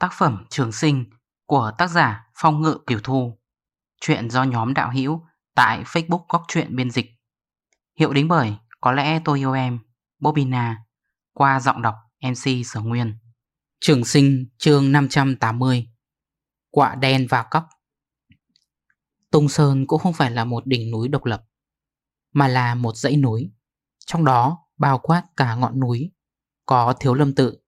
Tác phẩm Trường Sinh của tác giả Phong Ngự Kiều Thu. Chuyện do nhóm đạo hữu tại Facebook Góc Chuyện Biên Dịch. Hiệu đính bởi Có lẽ tôi yêu em Bobina Qua giọng đọc MC Sở Nguyên. Trường Sinh, chương 580 Quạ đen và cóc. Tung Sơn cũng không phải là một đỉnh núi độc lập, Mà là một dãy núi. Trong đó bao quát cả ngọn núi Có thiếu lâm tự.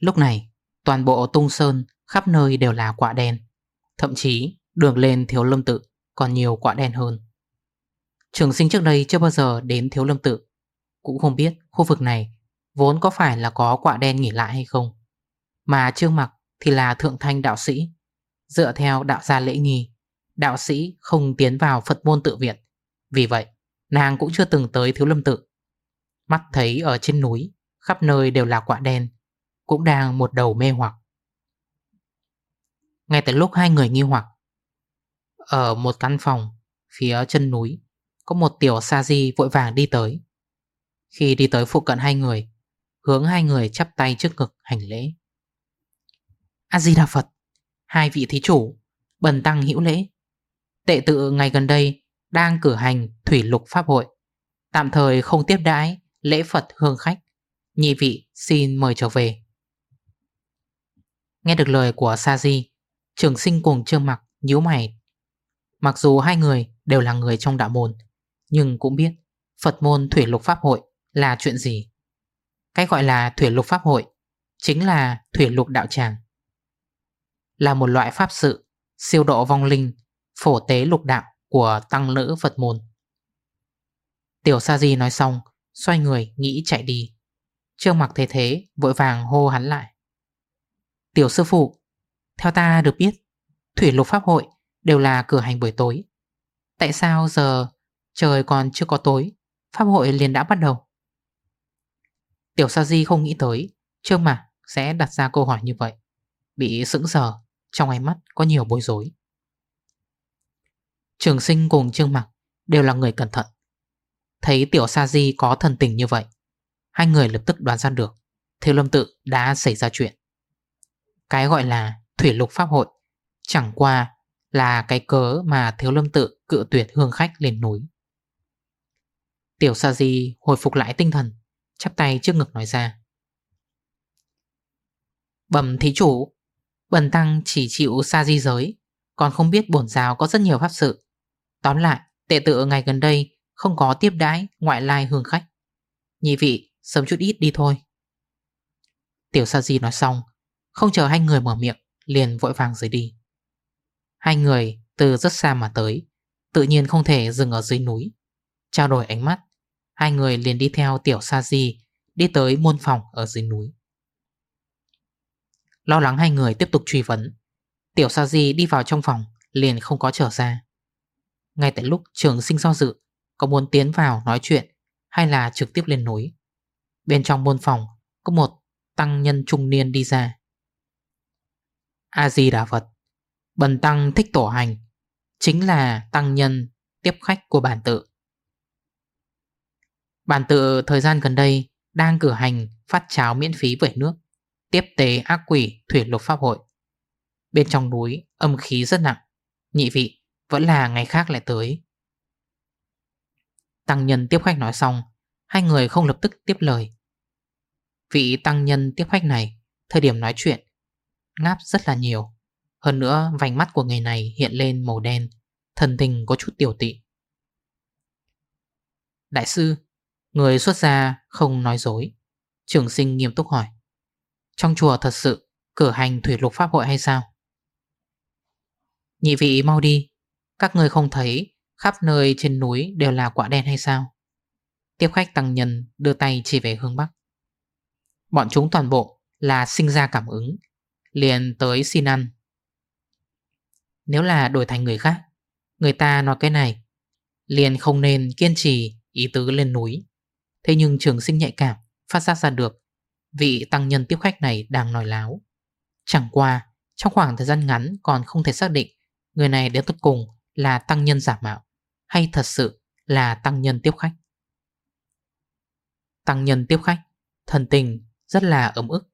Lúc này Toàn bộ tung sơn khắp nơi đều là quả đen. Thậm chí, đường lên thiếu lâm tự còn nhiều quả đen hơn. Trường sinh trước đây chưa bao giờ đến thiếu lâm tự. Cũng không biết khu vực này vốn có phải là có quả đen nghỉ lại hay không. Mà trương mặc thì là thượng thanh đạo sĩ. Dựa theo đạo gia lễ nghi, Đạo sĩ không tiến vào Phật môn tự viện. Vì vậy, nàng cũng chưa từng tới thiếu lâm tự. Mắt thấy ở trên núi, Khắp nơi đều là quả đen cũng đang một đầu mê hoặc. Ngay từ lúc hai người nghi hoặc, ở một căn phòng phía chân núi, có một tiểu sa di vội vàng đi tới. Khi đi tới phụ cận hai người, hướng hai người chắp tay trước ngực hành lễ. A-di-đà Phật, hai vị thí chủ, bần tăng hữu lễ. Tệ tự ngày gần đây đang cử hành thủy lục pháp hội, tạm thời không tiếp đãi lễ Phật hương khách. Nhị vị xin mời trở về. Nghe được lời của Sa Di Trường sinh cùng trương mặc nhíu mày. Mặc dù hai người đều là người trong đạo môn, Nhưng cũng biết Phật môn thủy lục pháp hội là chuyện gì. Cái gọi là thủy lục pháp hội Chính là thủy lục đạo tràng. Là một loại pháp sự Siêu độ vong linh, Phổ tế lục đạo của tăng nữ Phật môn. Tiểu Sa Di nói xong, Xoay người nghĩ chạy đi. Trương mặc thế thế, Vội vàng hô hắn lại. Tiểu sư phụ, Theo ta được biết, Thủy lục pháp hội đều là cửa hành buổi tối. Tại sao giờ trời còn chưa có tối, Pháp hội liền đã bắt đầu? Tiểu Sa Di không nghĩ tới, Trương Mạc sẽ đặt ra câu hỏi như vậy. Bị sững sờ, Trong ánh mắt có nhiều bối rối. Trường sinh cùng Trương Mạc Đều là người cẩn thận. Thấy Tiểu Sa Di có thần tình như vậy, Hai người lập tức đoán ra được Thiếu lâm tự đã xảy ra chuyện cái gọi là thủy lục pháp hội, Chẳng qua là cái cớ mà thiếu lâm tự cự tuyệt hương khách lên núi. Tiểu sa di hồi phục lại tinh thần, Chắp tay trước ngực nói ra. Bẩm thí chủ, Bần tăng chỉ chịu sa di giới, Còn không biết bổn giáo có rất nhiều pháp sự. Tóm lại, Tệ tự ngày gần đây Không có tiếp đái ngoại lai hương khách. Nhị vị sớm chút ít đi thôi. Tiểu sa di nói xong không chờ hai người mở miệng, Liền vội vàng rời đi. Hai người từ rất xa mà tới, Tự nhiên không thể dừng ở dưới núi. Trao đổi ánh mắt, Hai người liền đi theo tiểu sa di Đi tới môn phòng ở dưới núi. Lo lắng hai người tiếp tục truy vấn, Tiểu sa di đi vào trong phòng, Liền không có trở ra. Ngay tại lúc trường sinh do dự, Có muốn tiến vào nói chuyện Hay là trực tiếp lên núi? Bên trong môn phòng, Có một tăng nhân trung niên đi ra. A-di-đà Phật. Bần tăng thích tổ hành, Chính là tăng nhân tiếp khách của bản tự. Bản tự thời gian gần đây Đang cử hành phát cháo miễn phí về nước, Tiếp tế ác quỷ thủy lục pháp hội. Bên trong núi âm khí rất nặng, Nhị vị vẫn là ngày khác lại tới. Tăng nhân tiếp khách nói xong, Hai người không lập tức tiếp lời. Vị tăng nhân tiếp khách này, Thời điểm nói chuyện ngáp rất là nhiều. Hơn nữa, vành mắt của người này hiện lên màu đen, Thần tình có chút tiểu tị. Đại sư, Người xuất gia không nói dối. Trường sinh nghiêm túc hỏi. Trong chùa thật sự cử hành thủy lục pháp hội hay sao? Nhị vị mau đi, Các người không thấy Khắp nơi trên núi đều là quả đen hay sao? Tiếp khách tăng nhân đưa tay chỉ về hướng Bắc. Bọn chúng toàn bộ là sinh ra cảm ứng Liền tới xin ăn. Nếu là đổi thành người khác, Người ta nói cái này, Liền không nên kiên trì ý tứ lên núi. Thế nhưng trường sinh nhạy cảm Phát giác ra được Vị tăng nhân tiếp khách này đang nói láo. Chẳng qua, Trong khoảng thời gian ngắn còn không thể xác định Người này đến tất cùng là tăng nhân giả mạo Hay thật sự là tăng nhân tiếp khách. Tăng nhân tiếp khách, Thần tình rất là ấm ức.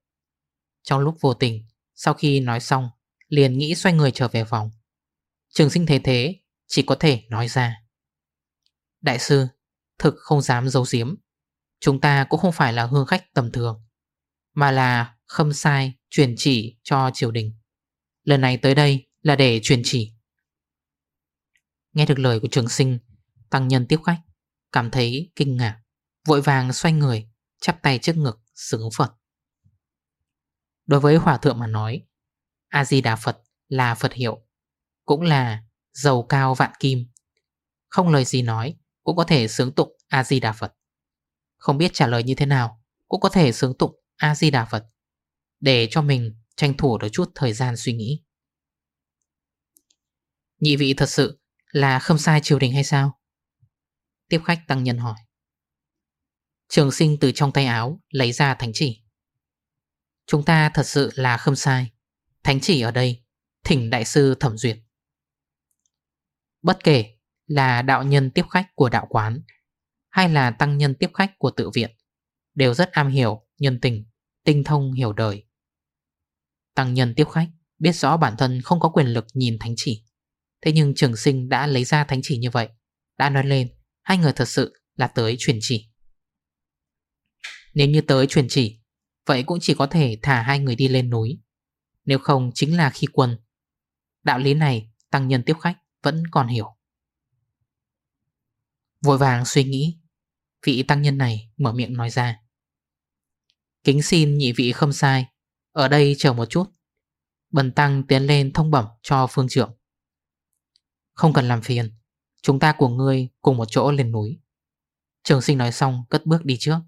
Trong lúc vô tình sau khi nói xong, Liền nghĩ xoay người trở về phòng. Trường sinh thế thế, Chỉ có thể nói ra. Đại sư, Thực không dám giấu giếm. Chúng ta cũng không phải là hương khách tầm thường, Mà là khâm sai truyền chỉ cho triều đình. Lần này tới đây là để truyền chỉ. Nghe được lời của trường sinh, Tăng nhân tiếp khách, Cảm thấy kinh ngạc, Vội vàng xoay người, Chắp tay trước ngực sướng Phật. Đối với Hòa Thượng mà nói, A-di-đà Phật là Phật hiệu, Cũng là dầu cao vạn kim. Không lời gì nói Cũng có thể sướng tụng A-di-đà Phật. Không biết trả lời như thế nào Cũng có thể sướng tụng A-di-đà Phật, Để cho mình tranh thủ được chút thời gian suy nghĩ. Nhị vị thật sự là không sai triều đình hay sao? Tiếp khách tăng nhân hỏi. Trường sinh từ trong tay áo lấy ra thánh chỉ. Chúng ta thật sự là không sai. Thánh chỉ ở đây Thỉnh đại sư thẩm duyệt. Bất kể là đạo nhân tiếp khách của đạo quán Hay là tăng nhân tiếp khách của tự viện Đều rất am hiểu, nhân tình, tinh thông hiểu đời. Tăng nhân tiếp khách biết rõ bản thân không có quyền lực nhìn thánh chỉ. Thế nhưng trường sinh đã lấy ra thánh chỉ như vậy Đã nói lên Hai người thật sự là tới truyền chỉ. Nếu như tới truyền chỉ Vậy cũng chỉ có thể thả hai người đi lên núi. Nếu không chính là khi quân. Đạo lý này, tăng nhân tiếp khách vẫn còn hiểu. Vội vàng suy nghĩ, Vị tăng nhân này mở miệng nói ra. Kính xin nhị vị không sai, Ở đây chờ một chút. Bần tăng tiến lên thông bẩm cho phương trưởng. Không cần làm phiền, Chúng ta của ngươi cùng một chỗ lên núi. Trường sinh nói xong cất bước đi trước.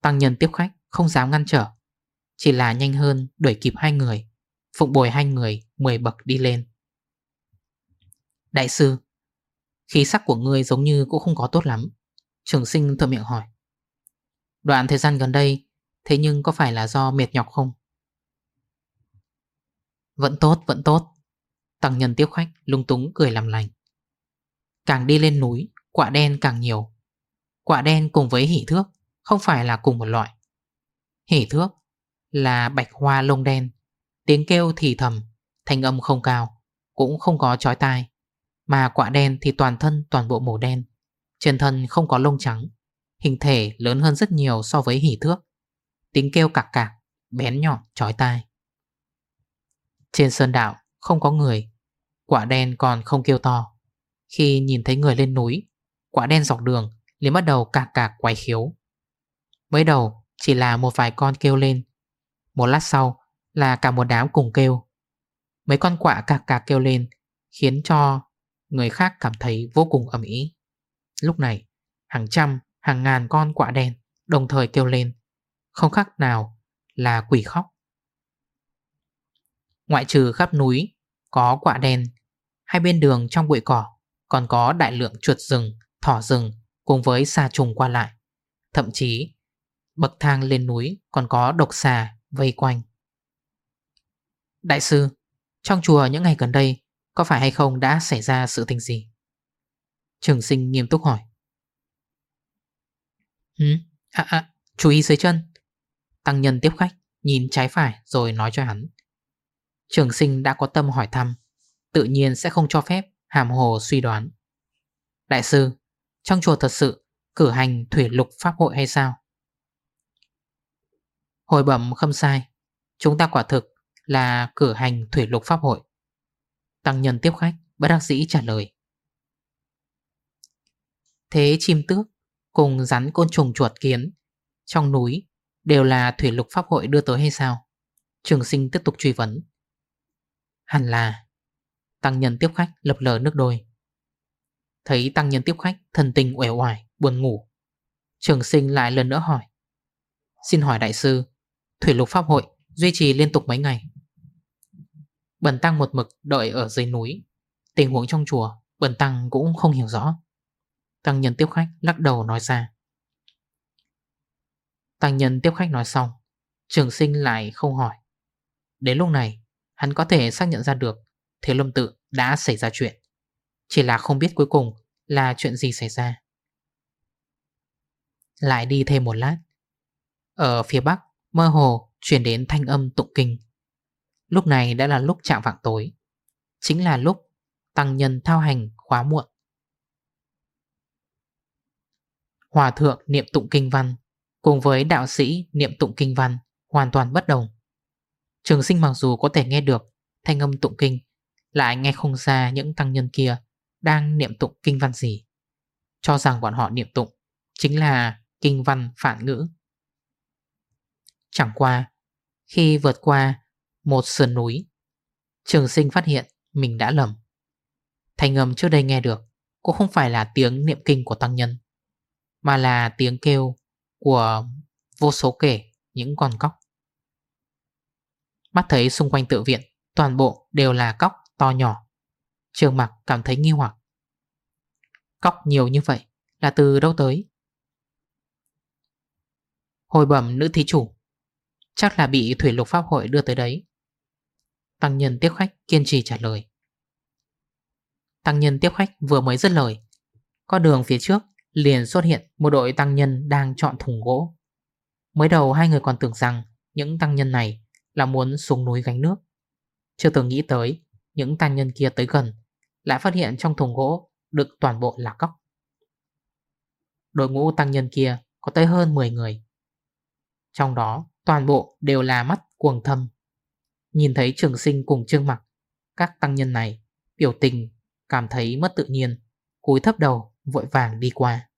Tăng nhân tiếp khách không dám ngăn trở. Chỉ là nhanh hơn đuổi kịp hai người Phụng bồi hai người 10 bậc đi lên. Đại sư Khí sắc của ngươi giống như cũng không có tốt lắm. Trường sinh thợ miệng hỏi. Đoạn thời gian gần đây Thế nhưng có phải là do mệt nhọc không? Vẫn tốt, vẫn tốt. Tăng nhân tiếp khách lung túng cười làm lành. Càng đi lên núi Quả đen càng nhiều. Quả đen cùng với hỉ thước Không phải là cùng một loại. Hỉ thước, là bạch hoa lông đen. Tiếng kêu thì thầm, Thanh âm không cao, Cũng không có chói tai. Mà quả đen thì toàn thân toàn bộ màu đen, Trên thân không có lông trắng, Hình thể lớn hơn rất nhiều so với hỉ thước. Tiếng kêu cạc cạc, Bén nhọn, chói tai. Trên sơn đạo không có người, Quả đen còn không kêu to. Khi nhìn thấy người lên núi, Quả đen dọc đường liền bắt đầu cạc cạc quay khiếu. Mới đầu chỉ là một vài con kêu lên. Một lát sau là cả một đám cùng kêu. Mấy con quạ cạc cạc kêu lên Khiến cho người khác cảm thấy vô cùng ẩm ý Lúc này hàng trăm hàng ngàn con quạ đen Đồng thời kêu lên Không khác nào là quỷ khóc. Ngoại trừ khắp núi Có quạ đen Hai bên đường trong bụi cỏ Còn có đại lượng chuột rừng, thỏ rừng Cùng với xa trùng qua lại. Thậm chí Bậc thang lên núi, còn có độc xà vây quanh. Đại sư, Trong chùa những ngày gần đây, Có phải hay không đã xảy ra sự tình gì? Trường sinh nghiêm túc hỏi. Hứ À à chú ý dưới chân. Tăng nhân tiếp khách, Nhìn trái phải rồi nói cho hắn. Trường sinh đã có tâm hỏi thăm, Tự nhiên sẽ không cho phép, Hàm hồ suy đoán. Đại sư, Trong chùa thật sự cử hành thủy lục pháp hội hay sao? Hồi bẩm không sai. Chúng ta quả thực là cử hành thủy lục pháp hội. Tăng nhân tiếp khách, Bất đắc dĩ trả lời. Thế chim tước Cùng rắn côn trùng chuột kiến Trong núi Đều là thủy lục pháp hội đưa tới hay sao? Trường sinh tiếp tục truy vấn. Hẳn là. Tăng nhân tiếp khách lập lờ nước đôi. Thấy tăng nhân tiếp khách Thần tình uể oải, buồn ngủ. Trường sinh lại lần nữa hỏi. Xin hỏi đại sư Thủy lục pháp hội, duy trì liên tục mấy ngày. Bần tăng một mực đợi ở dưới núi. Tình huống trong chùa, Bần tăng cũng không hiểu rõ. Tăng nhân tiếp khách lắc đầu nói ra. Tăng nhân tiếp khách nói xong, Trường sinh lại không hỏi. Đến lúc này, Hắn có thể xác nhận ra được Thế lâm tự đã xảy ra chuyện. Chỉ là không biết cuối cùng là chuyện gì xảy ra. Lại đi thêm một lát. Ở phía bắc Mơ hồ chuyển đến thanh âm tụng kinh. Lúc này đã là lúc chạm vạng tối. Chính là lúc tăng nhân thao hành khóa muộn. Hòa thượng niệm tụng kinh văn Cùng với đạo sĩ niệm tụng kinh văn Hoàn toàn bất đồng. Trường sinh mặc dù có thể nghe được Thanh âm tụng kinh, Lại nghe không ra những tăng nhân kia Đang niệm tụng kinh văn gì. Cho rằng bọn họ niệm tụng Chính là kinh văn phản ngữ. Chẳng qua, Khi vượt qua một sườn núi, Trường sinh phát hiện mình đã lầm. Thanh âm trước đây nghe được Cũng không phải là tiếng niệm kinh của tăng nhân, Mà là tiếng kêu Của vô số kể Những con cóc. Mắt thấy xung quanh tự viện, Toàn bộ đều là cóc to nhỏ, Trường mặc cảm thấy nghi hoặc. Cóc nhiều như vậy Là từ đâu tới? Hồi bẩm nữ thí chủ Chắc là bị thủy lục pháp hội đưa tới đấy. Tăng nhân tiếp khách kiên trì trả lời. Tăng nhân tiếp khách vừa mới dứt lời con đường phía trước liền xuất hiện một đội tăng nhân đang chọn thùng gỗ. Mới đầu hai người còn tưởng rằng những tăng nhân này là muốn xuống núi gánh nước. Chưa từng nghĩ tới, những tăng nhân kia tới gần Lại phát hiện trong thùng gỗ được toàn bộ là cóc. Đội ngũ tăng nhân kia có tới hơn 10 người. Trong đó toàn bộ đều là mắt cuồng thâm. Nhìn thấy trường sinh cùng trương mặt Các tăng nhân này Biểu tình cảm thấy mất tự nhiên Cúi thấp đầu vội vàng đi qua.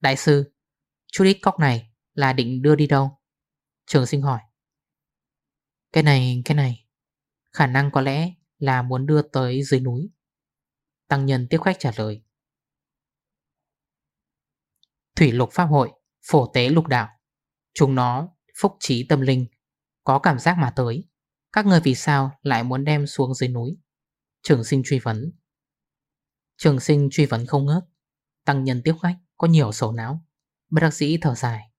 Đại sư Chút ít cóc này là định đưa đi đâu? Trường sinh hỏi. Cái này, cái này Khả năng có lẽ là muốn đưa tới dưới núi. Tăng nhân tiếp khách trả lời. Thủy lục pháp hội Phổ tế lục đạo. Chúng nó phúc trí tâm linh, có cảm giác mà tới. Các người vì sao lại muốn đem xuống dưới núi? Trường sinh truy vấn. Trường sinh truy vấn không ngớt. Tăng nhân tiếp khách, có nhiều sổ não. Bất đắc sĩ thở dài.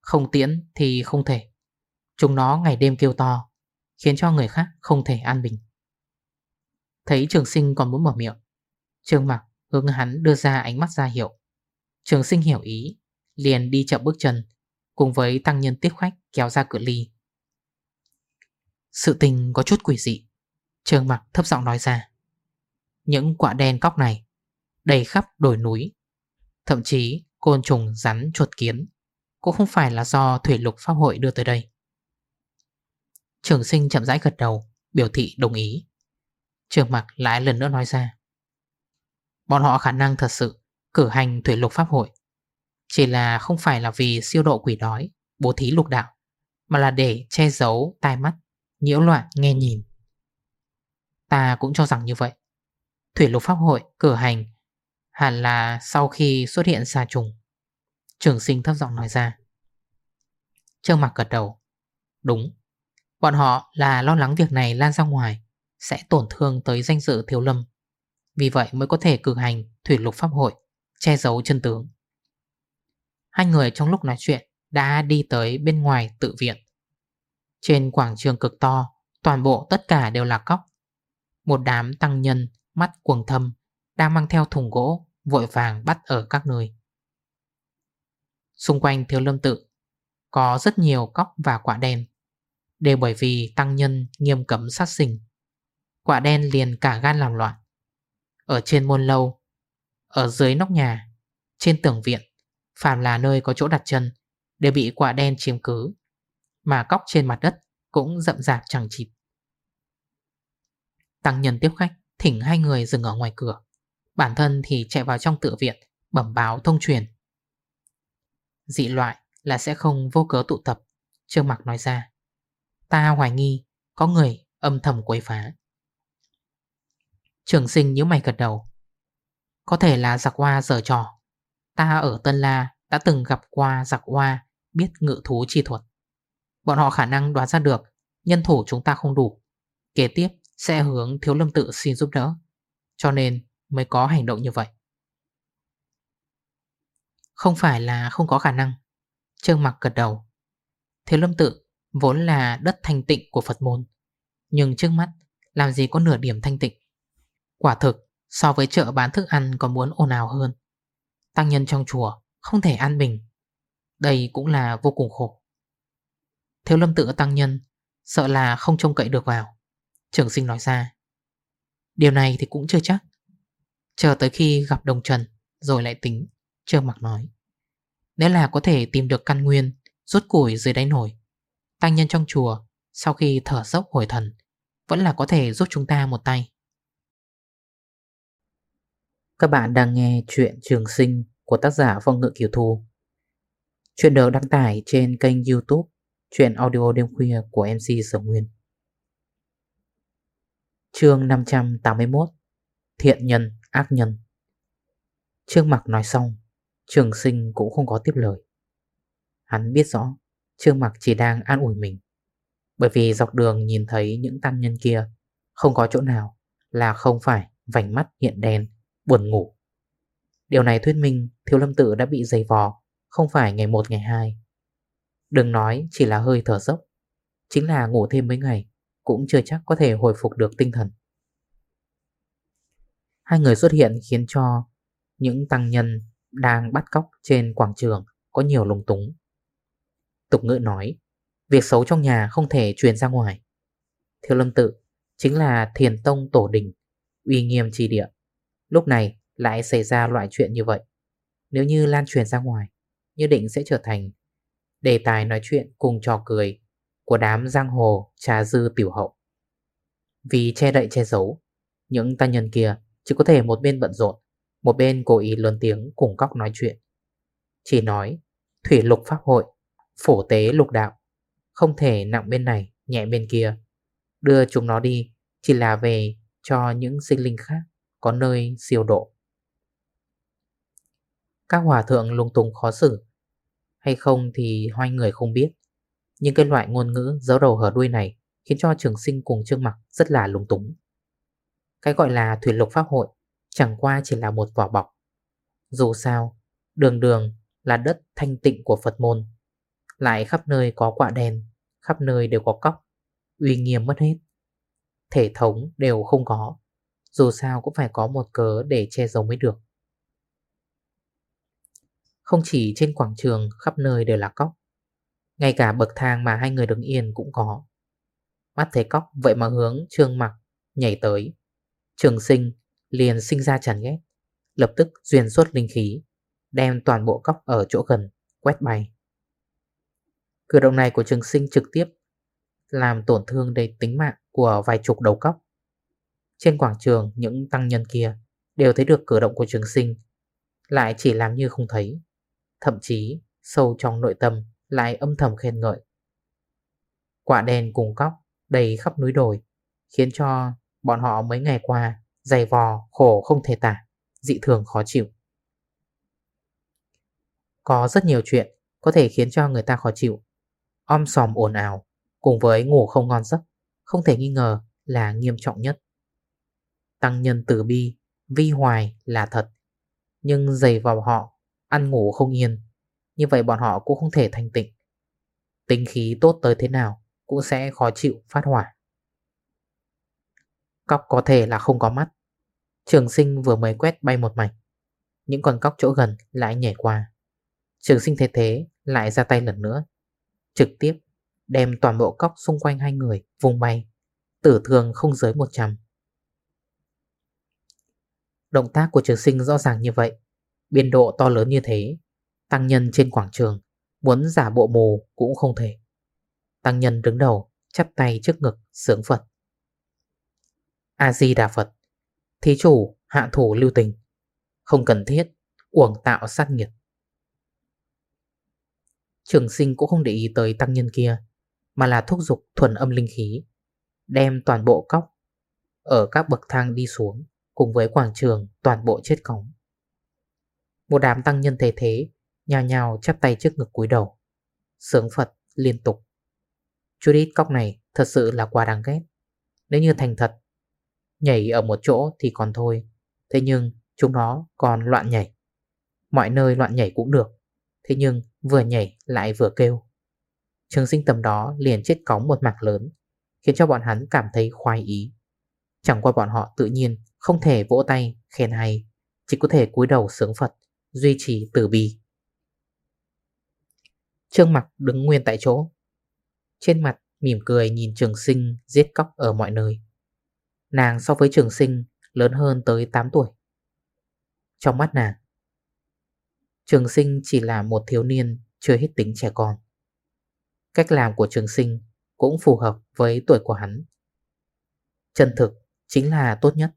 Không tiễn thì không thể. Chúng nó ngày đêm kêu to, Khiến cho người khác không thể an bình. Thấy trường sinh còn muốn mở miệng Trường mặc hướng hắn đưa ra ánh mắt ra hiệu. Trường sinh hiểu ý, Liền đi chậm bước chân Cùng với tăng nhân tiếp khách kéo ra cửa ly. Sự tình có chút quỷ dị. Trường mặc thấp giọng nói ra. Những quả đen cóc này Đầy khắp đồi núi, Thậm chí côn trùng rắn chuột kiến Cũng không phải là do thủy lục pháp hội đưa tới đây. Trường sinh chậm rãi gật đầu, Biểu thị đồng ý. Trường mặc lại lần nữa nói ra. Bọn họ khả năng thật sự Cử hành thủy lục pháp hội chỉ là không phải là vì siêu độ quỷ đói, Bố thí lục đạo, Mà là để che giấu tai mắt, Nhiễu loạn nghe nhìn. Ta cũng cho rằng như vậy. Thủy lục pháp hội cử hành Hẳn là sau khi xuất hiện xa trùng. Trường sinh thấp giọng nói ra. Trương mặt gật đầu. Đúng. Bọn họ là lo lắng việc này lan ra ngoài, Sẽ tổn thương tới danh dự thiếu lâm. Vì vậy mới có thể cử hành Thủy lục pháp hội, Che giấu chân tướng. Hai người trong lúc nói chuyện đã đi tới bên ngoài tự viện. Trên quảng trường cực to, toàn bộ tất cả đều là cóc. Một đám tăng nhân, mắt cuồng thâm, đang mang theo thùng gỗ, vội vàng bắt ở các nơi. Xung quanh thiếu lâm tự, có rất nhiều cóc và quả đen. Đều bởi vì tăng nhân nghiêm cấm sát sinh. Quả đen liền cả gan làm loạn. Ở trên môn lâu, ở dưới nóc nhà, trên tường viện, Phàm là nơi có chỗ đặt chân, Đều bị quả đen chiếm cứ, Mà cóc trên mặt đất Cũng rậm rạp chẳng chịt. Tăng nhân tiếp khách, Thỉnh hai người dừng ở ngoài cửa. Bản thân thì chạy vào trong tự viện, Bẩm báo thông truyền. Dị loại là sẽ không vô cớ tụ tập, Trương Mạc nói ra. Ta hoài nghi Có người âm thầm quấy phá. Trường sinh nhíu mày gật đầu. Có thể là giặc hoa dở trò. Ta ở Tân La đã từng gặp qua giặc hoa, biết ngự thú chi thuật. Bọn họ khả năng đoán ra được, nhân thủ chúng ta không đủ. Kế tiếp sẽ hướng thiếu lâm tự xin giúp đỡ. Cho nên mới có hành động như vậy. Không phải là không có khả năng. Trương mặc gật đầu. Thiếu lâm tự vốn là đất thanh tịnh của Phật môn. Nhưng trước mắt làm gì có nửa điểm thanh tịnh. Quả thực, so với chợ bán thức ăn còn muốn ồn ào hơn. Tăng nhân trong chùa không thể an bình. Đây cũng là vô cùng khổ. Thiếu lâm tự tăng nhân, Sợ là không trông cậy được vào. Trường sinh nói ra, Điều này thì cũng chưa chắc. Chờ tới khi gặp đồng trần, Rồi lại tính Trương mặc nói, Nếu là có thể tìm được căn nguyên Rốt củi dưới đáy nổi Tăng nhân trong chùa Sau khi thở dốc hồi thần, Vẫn là có thể giúp chúng ta một tay. Các bạn đang nghe chuyện trường sinh Của tác giả Phong Ngự Kiều Thu. Chuyện được đăng tải trên kênh youtube Chuyện audio đêm khuya của MC Sở Nguyên. Chương 581 Thiện nhân, ác nhân. Trương Mặc nói xong Trường sinh cũng không có tiếp lời. Hắn biết rõ Trương Mặc chỉ đang an ủi mình. Bởi vì dọc đường nhìn thấy những tăng nhân kia Không có chỗ nào Là không phải vành mắt hiện đèn. Buồn ngủ. Điều này thuyết minh Thiếu lâm tự đã bị dày vò, Không phải ngày một, ngày hai. Đừng nói chỉ là hơi thở dốc, Chính là ngủ thêm mấy ngày Cũng chưa chắc có thể hồi phục được tinh thần. Hai người xuất hiện khiến cho Những tăng nhân đang bắt cóc trên quảng trường Có nhiều lung túng. Tục ngữ nói, Việc xấu trong nhà không thể truyền ra ngoài. Thiếu lâm tự Chính là thiền tông tổ đình, Uy nghiêm trì địa. Lúc này lại xảy ra loại chuyện như vậy. Nếu như lan truyền ra ngoài Như định sẽ trở thành Đề tài nói chuyện cùng trò cười Của đám giang hồ trà dư tiểu hậu. Vì che đậy che giấu, Những ta nhân kia chỉ có thể một bên bận rộn, Một bên cố ý lớn tiếng cùng góc nói chuyện. Chỉ nói Thủy lục pháp hội, Phổ tế lục đạo, Không thể nặng bên này, nhẹ bên kia, Đưa chúng nó đi Chỉ là về cho những sinh linh khác. Có nơi siêu độ. Các hòa thượng lung tung khó xử, hay không thì hoai người không biết. Nhưng cái loại ngôn ngữ giấu đầu hở đuôi này Khiến cho trường sinh cùng trương mặc rất là lung túng. Cái gọi là thủy lục pháp hội Chẳng qua chỉ là một vỏ bọc. Dù sao, Đường đường là đất thanh tịnh của Phật môn, Lại khắp nơi có quạ đèn, Khắp nơi đều có cóc, Uy nghiêm mất hết. Thể thống đều không có. Dù sao cũng phải có một cớ để che giấu mới được. Không chỉ trên quảng trường, khắp nơi đều là cóc. Ngay cả bậc thang mà hai người đứng yên cũng có. Mắt thấy cóc, vậy mà hướng trương mặc nhảy tới. Trường sinh liền sinh ra tràn ghét Lập tức duyên xuất linh khí, Đem toàn bộ cóc ở chỗ gần, Quét bay. Cử động này của trường sinh trực tiếp Làm tổn thương đầy tính mạng Của vài chục đầu cóc. Trên quảng trường, những tăng nhân kia Đều thấy được cử động của trường sinh, Lại chỉ làm như không thấy. Thậm chí, sâu trong nội tâm lại âm thầm khen ngợi. Quả đèn cùng cóc đầy khắp núi đồi Khiến cho bọn họ mấy ngày qua Dày vò, khổ, không thể tả, Dị thường khó chịu. Có rất nhiều chuyện Có thể khiến cho người ta khó chịu. Om sòm ồn ào Cùng với ngủ không ngon giấc Không thể nghi ngờ là nghiêm trọng nhất. Tăng nhân tử bi, Vi hoài là thật. Nhưng dày vào họ, Ăn ngủ không yên. Như vậy bọn họ cũng không thể thành tịnh. Tính khí tốt tới thế nào Cũng sẽ khó chịu phát hỏa. Cóc có thể là không có mắt. Trường sinh vừa mới quét bay một mảnh. Những con cóc chỗ gần lại nhảy qua. Trường sinh thế thế lại ra tay lần nữa. Trực tiếp đem toàn bộ cóc xung quanh hai người vùng bay. Tử thường không dưới 100 Động tác của trường sinh rõ ràng như vậy. Biên độ to lớn như thế, Tăng nhân trên quảng trường, Muốn giả bộ mù cũng không thể. Tăng nhân đứng đầu, Chắp tay trước ngực, sướng Phật. A-di-đà Phật, Thí chủ, hạ thủ lưu tình. Không cần thiết, Uổng tạo sát nghiệp Trường sinh cũng không để ý tới tăng nhân kia, Mà là thúc dục thuần âm linh khí, Đem toàn bộ cóc Ở các bậc thang đi xuống. Cùng với quảng trường toàn bộ chết cống. Một đám tăng nhân thế thế Nhào nhào chắp tay trước ngực cúi đầu. Sướng Phật liên tục. Chút ít cóc này thật sự là quá đáng ghét. Nếu như thành thật, Nhảy ở một chỗ thì còn thôi. Thế nhưng chúng nó còn loạn nhảy. Mọi nơi loạn nhảy cũng được. Thế nhưng vừa nhảy lại vừa kêu. Trường sinh tầm đó liền chết cóng một mạc lớn, Khiến cho bọn hắn cảm thấy khoái ý. Chẳng qua bọn họ tự nhiên không thể vỗ tay, khen hay, Chỉ có thể cúi đầu sướng Phật, Duy trì tử bi. Trương mặt đứng nguyên tại chỗ. Trên mặt Mỉm cười nhìn trường sinh giết cóc ở mọi nơi. Nàng so với trường sinh lớn hơn tới 8 tuổi. Trong mắt nàng, Trường sinh chỉ là một thiếu niên chưa hết tính trẻ con. Cách làm của trường sinh cũng phù hợp với tuổi của hắn. Chân thực chính là tốt nhất.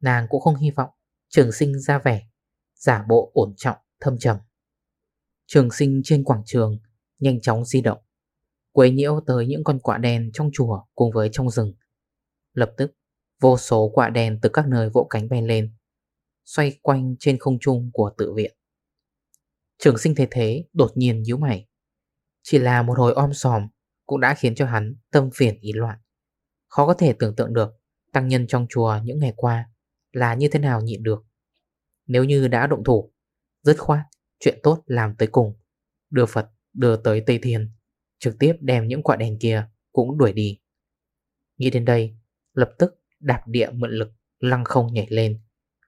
Nàng cũng không hy vọng trường sinh ra vẻ Giả bộ ổn trọng, thâm trầm. Trường sinh trên quảng trường Nhanh chóng di động Quấy nhiễu tới những con quạ đen trong chùa Cùng với trong rừng. Lập tức vô số quạ đen từ các nơi vỗ cánh bay lên Xoay quanh trên không trung của tự viện. Trường sinh thế thế đột nhiên nhíu mày. Chỉ là một hồi om sòm Cũng đã khiến cho hắn tâm phiền ý loạn. Khó có thể tưởng tượng được Tăng nhân trong chùa những ngày qua là như thế nào nhịn được. Nếu như đã động thủ, Dứt khoát chuyện tốt làm tới cùng, Đưa Phật, đưa tới Tây Thiên, Trực tiếp đem những quả đèn kia Cũng đuổi đi. Nghĩ đến đây, Lập tức đạp địa mượn lực Lăng không nhảy lên.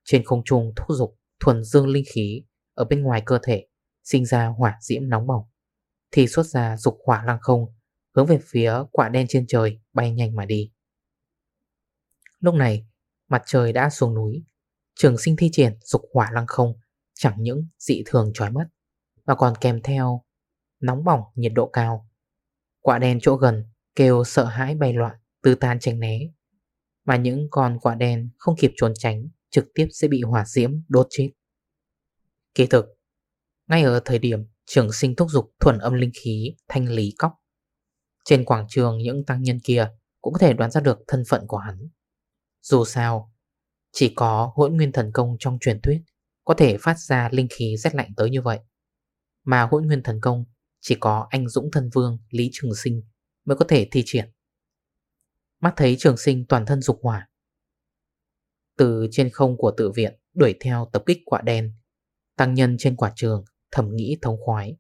Trên không trung thúc dục thuần dương linh khí Ở bên ngoài cơ thể Sinh ra hỏa diễm nóng bỏng. Thì xuất ra dục hỏa lăng không, Hướng về phía quả đen trên trời Bay nhanh mà đi. Lúc này mặt trời đã xuống núi. Trường sinh thi triển dục hỏa lăng không, Chẳng những dị thường trói mắt, Mà còn kèm theo Nóng bỏng nhiệt độ cao. Quả đen chỗ gần kêu sợ hãi bay loạn Tư tan tránh né. Mà những con quả đen không kịp trốn tránh, Trực tiếp sẽ bị hỏa diễm đốt chết. Kỳ thực, Ngay ở thời điểm trường sinh thúc dục thuần âm linh khí thanh lý cóc, Trên quảng trường những tăng nhân kia Cũng có thể đoán ra được thân phận của hắn. Dù sao, Chỉ có hỗn nguyên thần công trong truyền thuyết Có thể phát ra linh khí rét lạnh tới như vậy. Mà hỗn nguyên thần công Chỉ có anh Dũng Thân Vương, Lý Trường Sinh Mới có thể thi triển. Mắt thấy trường sinh toàn thân dục hỏa, Từ trên không của tự viện Đuổi theo tập kích quả đen, Tăng nhân trên quả trường Thầm nghĩ thống khoái.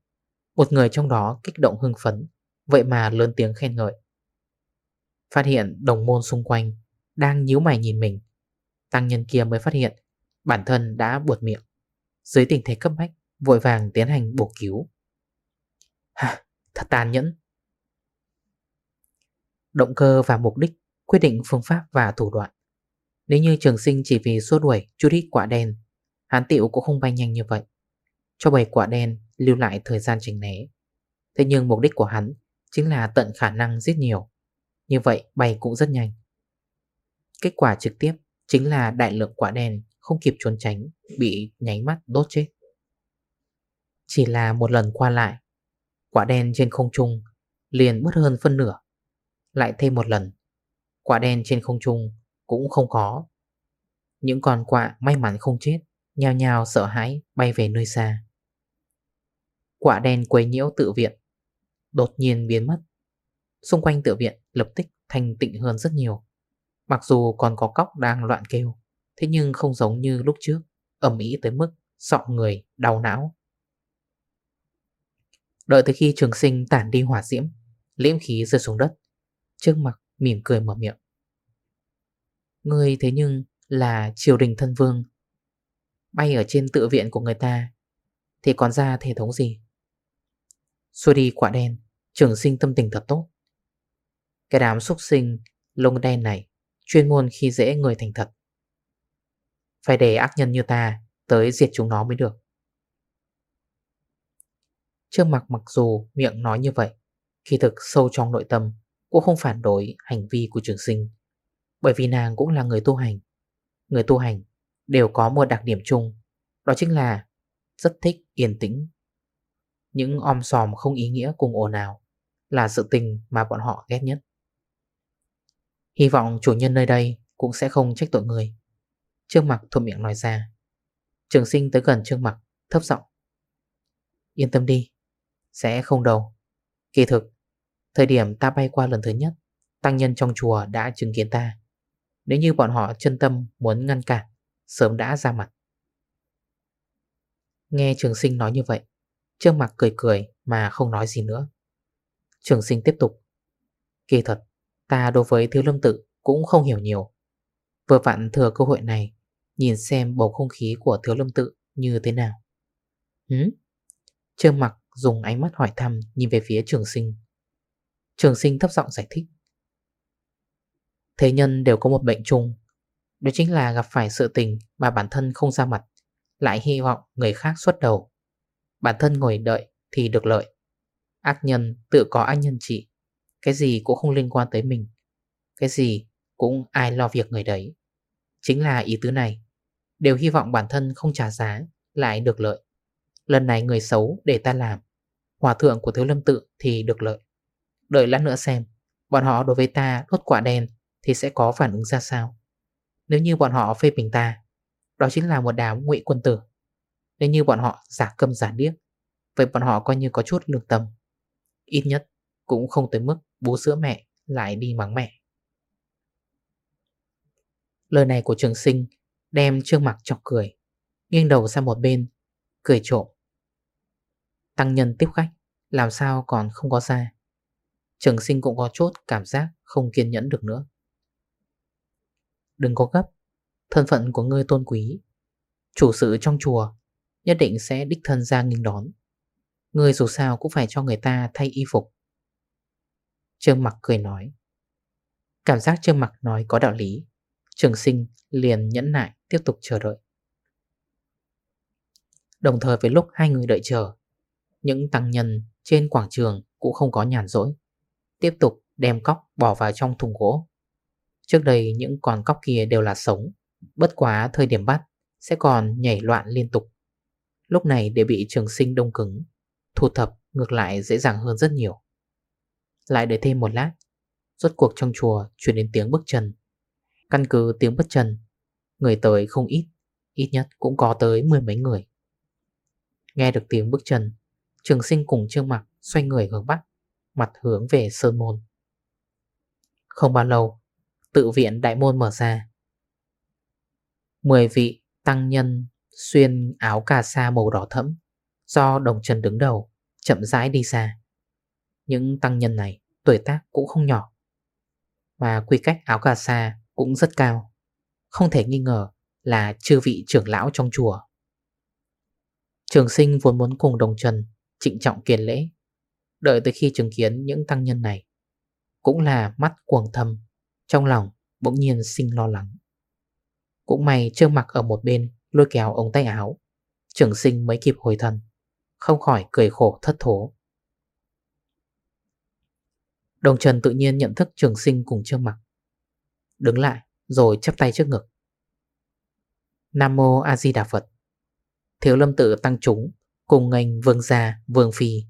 Một người trong đó kích động hưng phấn, Vậy mà lớn tiếng khen ngợi. Phát hiện đồng môn xung quanh đang nhíu mày nhìn mình. Tăng nhân kia mới phát hiện Bản thân đã buột miệng. Dưới tình thế cấp bách Vội vàng tiến hành bổ cứu. Hả, thật tàn nhẫn. Động cơ và mục đích Quyết định phương pháp và thủ đoạn. Nếu như trường sinh chỉ vì xua đuổi Chút ít quả đen Hán tiệu cũng không bay nhanh như vậy. Cho bầy quả đen lưu lại thời gian trình né. Thế nhưng mục đích của hắn Chính là tận khả năng giết nhiều. Như vậy bay cũng rất nhanh. Kết quả trực tiếp Chính là đại lượng quả đen Không kịp trốn tránh, Bị nháy mắt đốt chết. Chỉ là một lần qua lại, Quả đen trên không trung Liền mất hơn phân nửa, Lại thêm một lần, Quả đen trên không trung cũng không có. Những con quạ may mắn không chết, nhao nhao sợ hãi bay về nơi xa. Quả đen quấy nhiễu tự viện Đột nhiên biến mất. Xung quanh tự viện lập tức thanh tịnh hơn rất nhiều. Mặc dù còn có cóc đang loạn kêu, Thế nhưng không giống như lúc trước Ẩm ý tới mức sọ người đau não. Đợi tới khi trường sinh tản đi hỏa diễm, Liễm khí rơi xuống đất, Trước mặt mỉm cười mở miệng. Ngươi thế nhưng là triều đình thân vương, Bay ở trên tự viện của người ta, Thì còn ra thể thống gì? Xua đi quả đen, Trường sinh tâm tình thật tốt. Cái đám xúc sinh lông đen này Chuyên môn khi dễ người thành thật. Phải để ác nhân như ta Tới diệt chúng nó mới được. Trương mặc mặc dù miệng nói như vậy, Khi thực sâu trong nội tâm Cũng không phản đối hành vi của trường sinh, Bởi vì nàng cũng là người tu hành. Người tu hành đều có một đặc điểm chung, Đó chính là rất thích yên tĩnh. Những om sòm không ý nghĩa cùng ồn ào Là sự tình mà bọn họ ghét nhất. Hy vọng chủ nhân nơi đây cũng sẽ không trách tội người. Trương mặc thuộc miệng nói ra. Trường sinh tới gần Trương mặc, thấp giọng. Yên tâm đi, Sẽ không đâu. Kỳ thực, Thời điểm ta bay qua lần thứ nhất, Tăng nhân trong chùa đã chứng kiến ta. Nếu như bọn họ chân tâm muốn ngăn cản, Sớm đã ra mặt. Nghe trường sinh nói như vậy, Trương mặc cười cười mà không nói gì nữa. Trường sinh tiếp tục. Kỳ thật Ta đối với thiếu lâm tự cũng không hiểu nhiều. Vừa vặn thừa cơ hội này, Nhìn xem bầu không khí của thiếu lâm tự như thế nào. Hứ? Trương mặc dùng ánh mắt hỏi thăm Nhìn về phía trường sinh. Trường sinh thấp giọng giải thích. Thế nhân đều có một bệnh chung. Đó chính là gặp phải sự tình mà bản thân không ra mặt, Lại hy vọng người khác xuất đầu. Bản thân ngồi đợi thì được lợi. Ác nhân tự có ác nhân trị. Cái gì cũng không liên quan tới mình, Cái gì cũng ai lo việc người đấy. Chính là ý tứ này, Đều hy vọng bản thân không trả giá Lại được lợi. Lần này người xấu để ta làm, Hòa thượng của thiếu lâm tự thì được lợi. Đợi lát nữa xem, Bọn họ đối với ta đốt quả đen Thì sẽ có phản ứng ra sao. Nếu như bọn họ phê bình ta, Đó chính là một đám ngụy quân tử. Nếu như bọn họ giả câm giả điếc, Vậy bọn họ coi như có chút lương tâm. Ít nhất cũng không tới mức bố sữa mẹ, lại đi mắng mẹ. Lời này của trường sinh đem trương mặt chọc cười, Nghiêng đầu sang một bên, Cười trộm. Tăng nhân tiếp khách, Làm sao còn không có ra? Trường sinh cũng có chốt cảm giác Không kiên nhẫn được nữa. Đừng có gấp, Thân phận của ngươi tôn quý. Chủ sự trong chùa Nhất định sẽ đích thân ra nghênh đón. Ngươi dù sao cũng phải cho người ta thay y phục. Trương mặc cười nói. Cảm giác Trương mặc nói có đạo lý. Trường sinh liền nhẫn nại, tiếp tục chờ đợi. Đồng thời với lúc hai người đợi chờ, Những tăng nhân trên quảng trường cũng không có nhàn rỗi, Tiếp tục đem cóc bỏ vào trong thùng gỗ. Trước đây những con cóc kia đều là sống, Bất quá thời điểm bắt Sẽ còn nhảy loạn liên tục. Lúc này để bị trường sinh đông cứng, Thu thập ngược lại dễ dàng hơn rất nhiều. Lại đợi thêm một lát. Rốt cuộc trong chùa chuyển đến tiếng bước chân. Căn cứ tiếng bước chân, Người tới không ít Ít nhất cũng có tới mười mấy người. Nghe được tiếng bước chân, Trường sinh cùng trương mặt xoay người hướng Bắc, Mặt hướng về Sơn Môn. Không bao lâu, Tự viện đại môn mở ra. Mười vị tăng nhân Xuyên áo cà sa màu đỏ thẫm, Do đồng trần đứng đầu, Chậm rãi đi xa. Những tăng nhân này tuổi tác cũng không nhỏ. Mà quy cách áo cà sa cũng rất cao. Không thể nghi ngờ là chư vị trưởng lão trong chùa. Trường sinh vốn muốn cùng đồng trần Trịnh trọng kiền lễ. Đợi tới khi chứng kiến những tăng nhân này Cũng là mắt cuồng thâm Trong lòng bỗng nhiên sinh lo lắng. Cũng may trơ mặc ở một bên Lôi kéo ống tay áo Trường sinh mới kịp hồi thần, Không khỏi cười khổ thất thố. Đồng Trần tự nhiên nhận thức trường sinh cùng trương mặc. Đứng lại, rồi chắp tay trước ngực. Nam Mô A Di Đà Phật. Thiếu lâm tự tăng chúng, Cùng ngành vương gia, vương phi.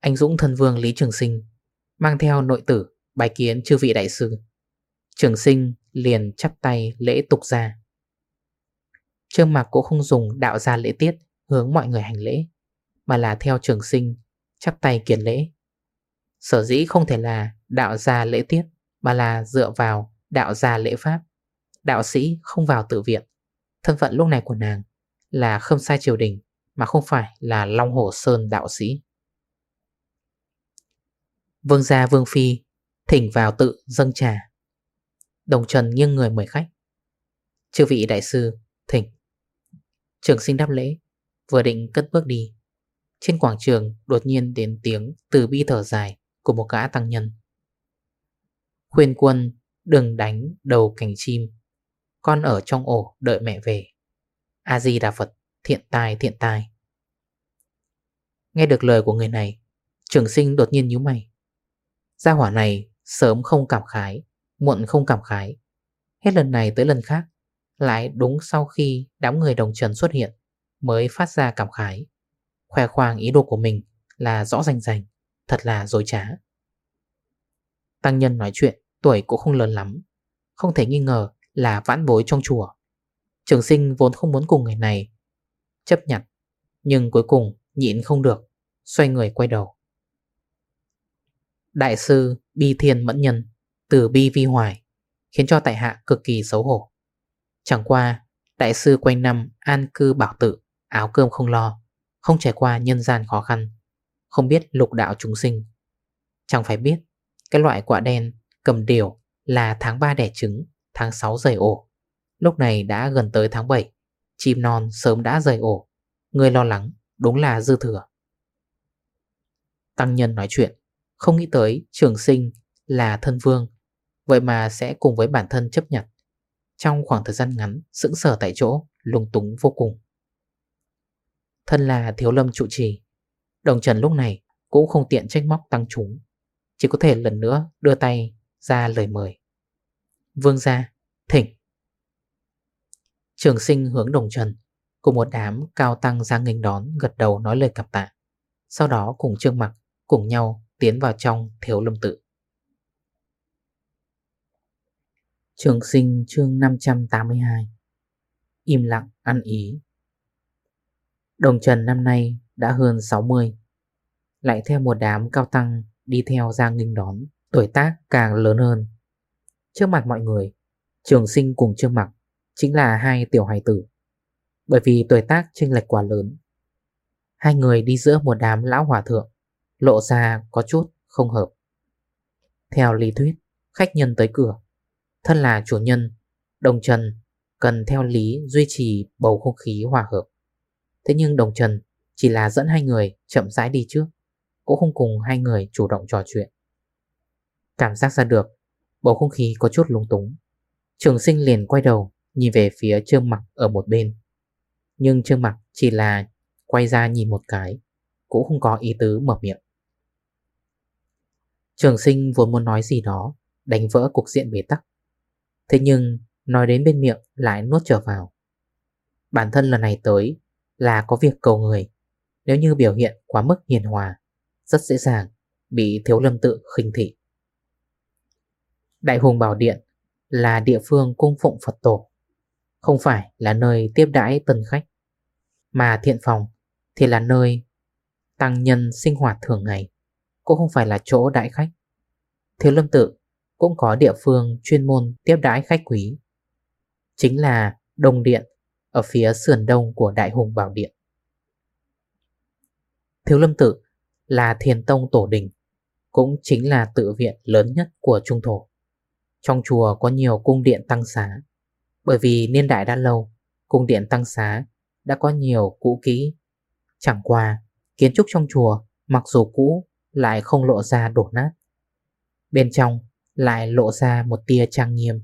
Anh Dũng thân vương Lý Trường Sinh, Mang theo nội tử bài kiến chư vị đại sư. Trường sinh liền chắp tay lễ tục ra Trương Mạc cũng không dùng đạo gia lễ tiết Hướng mọi người hành lễ, Mà là theo trường sinh Chắp tay kiến lễ. Sở dĩ không thể là đạo gia lễ tiết, Mà là dựa vào đạo gia lễ pháp. Đạo sĩ không vào tự viện. Thân phận lúc này của nàng là không sai triều đình, Mà không phải là Long Hồ Sơn đạo sĩ. Vương gia Vương Phi Thỉnh vào tự dâng trà. Đồng Trần nghiêng người mời khách. Chư vị đại sư, Thỉnh. Trường sinh đáp lễ, Vừa định cất bước đi. Trên quảng trường đột nhiên đến tiếng Từ bi thở dài của một gã tăng nhân. Khuyên quân, đừng đánh đầu cành chim. Con ở trong ổ, đợi mẹ về. A-di-đà Phật thiện tai thiện tai Nghe được lời của người này, Trường sinh đột nhiên nhíu mày. Gia hỏa này sớm không cảm khái, Muộn không cảm khái. Hết lần này tới lần khác, Lại đúng sau khi đám người đồng trần xuất hiện Mới phát ra cảm khái. Khoe khoang ý đồ của mình Là rõ rành rành. Thật là dối trá. Tăng nhân nói chuyện, Tuổi cũng không lớn lắm. Không thể nghi ngờ là vãn bối trong chùa. Trường sinh vốn không muốn cùng người này Chấp nhận, Nhưng cuối cùng nhịn không được, Xoay người quay đầu. Đại sư Bi Thiên Mẫn Nhân Từ Bi Vi Hoài Khiến cho tại hạ cực kỳ xấu hổ. Chẳng qua, Đại sư quanh năm an cư bảo tự, Áo cơm không lo, Không trải qua nhân gian khó khăn. Không biết lục đạo chúng sinh. Chẳng phải biết, Cái loại quả đen cầm điều là tháng 3 đẻ trứng, tháng 6 rời ổ. Lúc này đã gần tới tháng 7 Chim non sớm đã rời ổ. Người lo lắng đúng là dư thừa. Tăng nhân nói chuyện, Không nghĩ tới trường sinh là thân vương, Vậy mà sẽ cùng với bản thân chấp nhận. Trong khoảng thời gian ngắn, Sững sở tại chỗ, lung túng vô cùng. Thân là thiếu lâm trụ trì Đồng Trần lúc này cũng không tiện trách móc tăng chúng Chỉ có thể lần nữa đưa tay ra lời mời. Vương gia, thỉnh. Trường sinh hướng đồng trần Cùng một đám cao tăng ra nghênh đón Gật đầu nói lời cặp tạ. Sau đó cùng trương mặc cùng nhau Tiến vào trong thiếu lâm tự. Trường sinh chương 582 Im lặng ăn ý. Đồng Trần năm nay đã hơn 60 Lại theo một đám cao tăng Đi theo ra nghinh đón, Tuổi tác càng lớn hơn. Trước mặt mọi người, Trường sinh cùng Trương Mặc Chính là hai tiểu hài tử. Bởi vì tuổi tác chênh lệch quá lớn. Hai người đi giữa một đám lão hòa thượng, Lộ ra có chút không hợp. Theo lý thuyết, Khách nhân tới cửa, Thân là chủ nhân, Đồng Trần cần theo lý duy trì bầu không khí hòa hợp. Thế nhưng Đồng Trần chỉ là dẫn hai người chậm rãi đi trước, Cũng không cùng hai người chủ động trò chuyện. Cảm giác ra được, Bầu không khí có chút lung túng. Trường sinh liền quay đầu, Nhìn về phía Trương Mặc ở một bên. Nhưng Trương Mặc chỉ là Quay ra nhìn một cái, Cũng không có ý tứ mở miệng. Trường sinh vốn muốn nói gì đó, Đánh vỡ cục diện bế tắc. Thế nhưng, nói đến bên miệng lại nuốt trở vào. Bản thân lần này tới Là có việc cầu người. Nếu như biểu hiện quá mức hiền hòa Rất dễ dàng bị thiếu lâm tự khinh thị Đại Hùng Bảo Điện là địa phương cung phụng Phật tổ, không phải là nơi tiếp đãi tân khách, mà thiện phòng thì là nơi tăng nhân sinh hoạt thường ngày, cũng không phải là chỗ đại khách. Thiếu lâm tự cũng có địa phương chuyên môn tiếp đãi khách quý, chính là Đông Điện ở phía sườn đông của Đại Hùng Bảo Điện. Thiếu lâm tự là thiền tông tổ đình, cũng chính là tự viện lớn nhất của Trung Thổ. Trong chùa có nhiều cung điện tăng xá Bởi vì niên đại đã lâu Cung điện tăng xá đã có nhiều cũ kỹ. Chẳng qua Kiến trúc trong chùa mặc dù cũ Lại không lộ ra đổ nát. Bên trong lại lộ ra một tia trang nghiêm.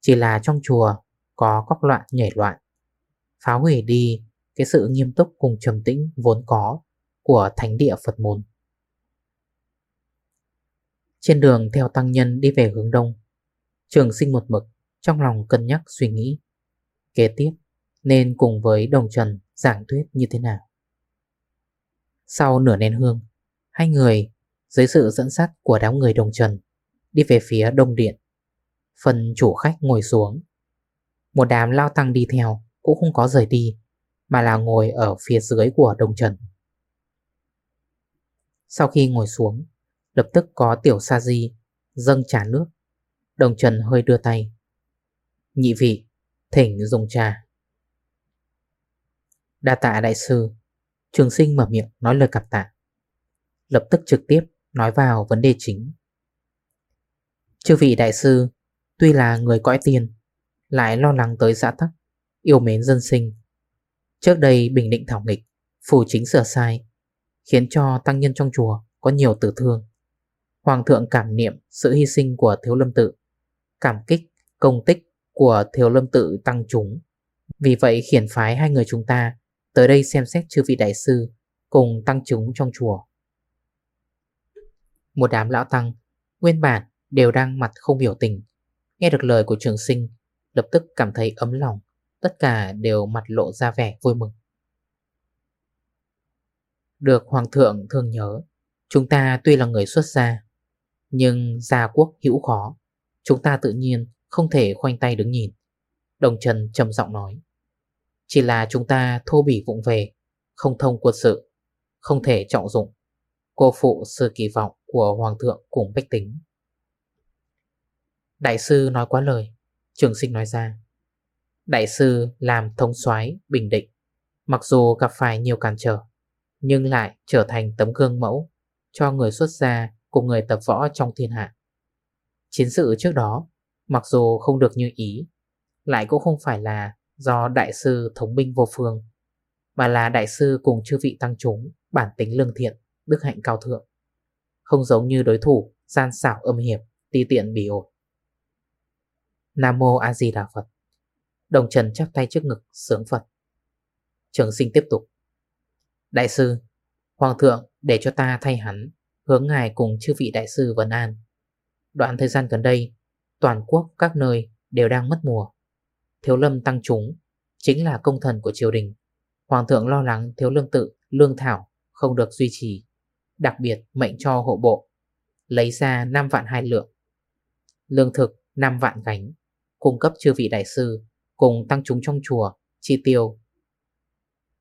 Chỉ là trong chùa Có các loạn nhảy loạn Phá hủy đi Cái sự nghiêm túc cùng trầm tĩnh vốn có. Của thánh địa Phật môn. Trên đường theo tăng nhân đi về hướng đông, Trường sinh một mực, Trong lòng cân nhắc suy nghĩ, Kế tiếp nên cùng với đồng trần Giảng thuyết như thế nào. Sau nửa nén hương, Hai người dưới sự dẫn dắt Của đám người đồng trần Đi về phía đông điện. Phần chủ khách ngồi xuống. Một đám lao tăng đi theo Cũng không có rời đi, Mà là ngồi ở phía dưới của đồng trần. Sau khi ngồi xuống, Lập tức có tiểu sa di Dâng trà nước. Đồng Trần hơi đưa tay. Nhị vị, Thỉnh dùng trà. Đa tạ đại sư. Trường sinh mở miệng nói lời cặp tạ. Lập tức trực tiếp Nói vào vấn đề chính. Chư vị đại sư, Tuy là người cõi tiền, Lại lo lắng tới xã tắc, Yêu mến dân sinh. Trước đây bình định thảo nghịch Phủ chính sửa sai Khiến cho tăng nhân trong chùa có nhiều tử thương. Hoàng thượng cảm niệm sự hy sinh của thiếu lâm tự, Cảm kích, công tích của thiếu lâm tự tăng chúng. Vì vậy khiển phái hai người chúng ta Tới đây xem xét chư vị đại sư Cùng tăng chúng trong chùa. Một đám lão tăng, Nguyên bản đều đang mặt không biểu tình, Nghe được lời của trường sinh, Lập tức cảm thấy ấm lòng, Tất cả đều mặt lộ ra vẻ vui mừng. Được Hoàng thượng thương nhớ. Chúng ta tuy là người xuất gia, Nhưng gia quốc hữu khó. Chúng ta tự nhiên không thể khoanh tay đứng nhìn. Đồng Trần trầm giọng nói, Chỉ là chúng ta thô bỉ vụng về, Không thông quân sự, Không thể trọng dụng. Cô phụ sự kỳ vọng của Hoàng thượng cùng bách tính. Đại sư nói quá lời, Trường sinh nói ra, Đại sư làm thông soái bình định, Mặc dù gặp phải nhiều cản trở. Nhưng lại trở thành tấm gương mẫu Cho người xuất gia Cùng người tập võ trong thiên hạ. Chiến sự trước đó Mặc dù không được như ý Lại cũng không phải là do đại sư thống minh vô phương Mà là đại sư cùng chư vị tăng chúng Bản tính lương thiện, đức hạnh cao thượng Không giống như đối thủ Gian xảo âm hiểm Ti tiện bỉ ổi. Nam Mô A Di Đà Phật. Đồng Trần chắp tay trước ngực sướng Phật. Trường sinh tiếp tục. Đại sư, Hoàng thượng, để cho ta thay hắn, Hướng ngài cùng chư vị đại sư vấn an. Đoạn thời gian gần đây, Toàn quốc các nơi đều đang mất mùa. Thiếu lâm tăng chúng, Chính là công thần của triều đình. Hoàng thượng lo lắng thiếu lương tự, Lương thảo không được duy trì, Đặc biệt mệnh cho hộ bộ, Lấy ra 5 vạn hai lượng. Lương thực 5 vạn gánh, Cung cấp chư vị đại sư Cùng tăng chúng trong chùa, Chi tiêu.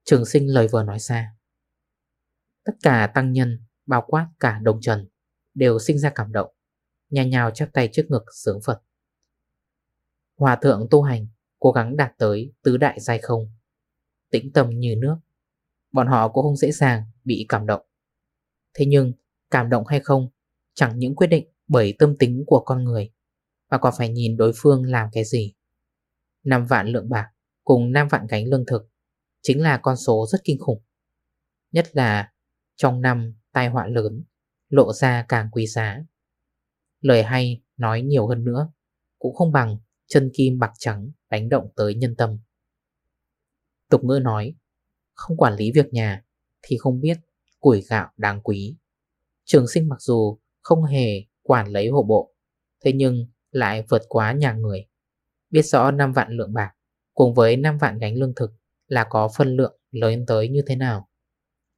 Trường sinh lời vừa nói ra. Tất cả tăng nhân, Bao quát cả đồng trần, Đều sinh ra cảm động Nhà nhào chắp tay trước ngực sướng Phật. Hòa thượng tu hành, Cố gắng đạt tới tứ đại giai không. Tĩnh tâm như nước, Bọn họ cũng không dễ dàng bị cảm động. Thế nhưng, cảm động hay không, Chẳng những quyết định bởi tâm tính của con người, Mà còn phải nhìn đối phương làm cái gì. 5 vạn lượng bạc cùng 5 vạn gánh lương thực Chính là con số rất kinh khủng, Nhất là trong năm, tai họa lớn, Lộ ra càng quý giá. Lời hay nói nhiều hơn nữa, Cũng không bằng chân kim bạc trắng đánh động tới nhân tâm. Tục ngữ nói, Không quản lý việc nhà Thì không biết củi gạo đáng quý. Trường sinh mặc dù không hề quản lấy hộ bộ, Thế nhưng lại vượt quá nhà người. Biết rõ 5 vạn lượng bạc Cùng với 5 vạn gánh lương thực Là có phân lượng lớn tới như thế nào?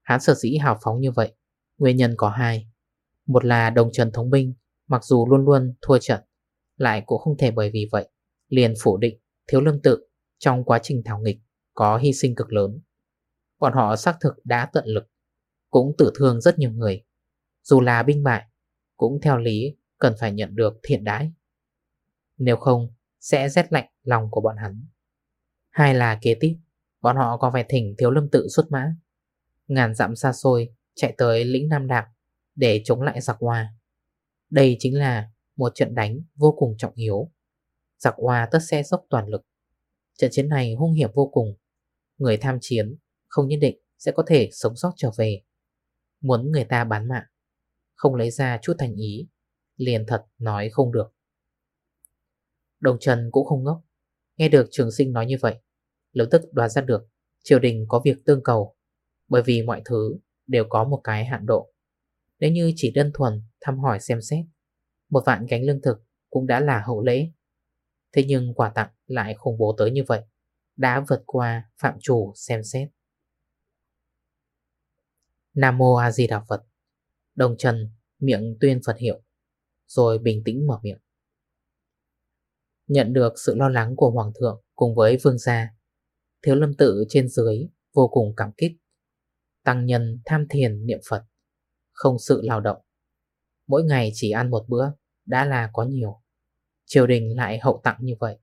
Hán sở dĩ hào phóng như vậy? Nguyên nhân có hai. Một là đồng trần thống binh, Mặc dù luôn luôn thua trận, Lại cũng không thể bởi vì vậy Liền phủ định thiếu lương tự Trong quá trình thảo nghịch Có hy sinh cực lớn. Bọn họ xác thực đã tận lực, Cũng tử thương rất nhiều người. Dù là binh bại Cũng theo lý cần phải nhận được thiện đái Nếu không, Sẽ rét lạnh lòng của bọn hắn. Hai là kế tiếp, Bọn họ còn phải thỉnh thiếu lâm tự xuất mã. Ngàn dặm xa xôi Chạy tới lĩnh Nam Đạc Để chống lại giặc hoa. Đây chính là một trận đánh vô cùng trọng yếu. Giặc hoa tất xe dốc toàn lực. Trận chiến này hung hiểm vô cùng. Người tham chiến không nhất định sẽ có thể sống sót trở về. Muốn người ta bán mạng, Không lấy ra chút thành ý, Liền thật nói không được. Đồng Trần cũng không ngốc. Nghe được trường sinh nói như vậy, Lập tức đoán ra được Triều đình có việc tương cầu. Bởi vì mọi thứ đều có một cái hạn độ. Nếu như chỉ đơn thuần thăm hỏi xem xét, Một vạn gánh lương thực cũng đã là hậu lễ. Thế nhưng quà tặng lại khủng bố tới như vậy, Đã vượt qua phạm chủ xem xét. Nam Mô A Di Đà Phật. Đồng Trần miệng tuyên Phật hiệu, Rồi bình tĩnh mở miệng. Nhận được sự lo lắng của Hoàng thượng cùng với Vương gia, Thiếu lâm tự trên dưới vô cùng cảm kích. Tăng nhân tham thiền niệm Phật, Không sự lao động. Mỗi ngày chỉ ăn một bữa, Đã là có nhiều. Triều đình lại hậu tặng như vậy,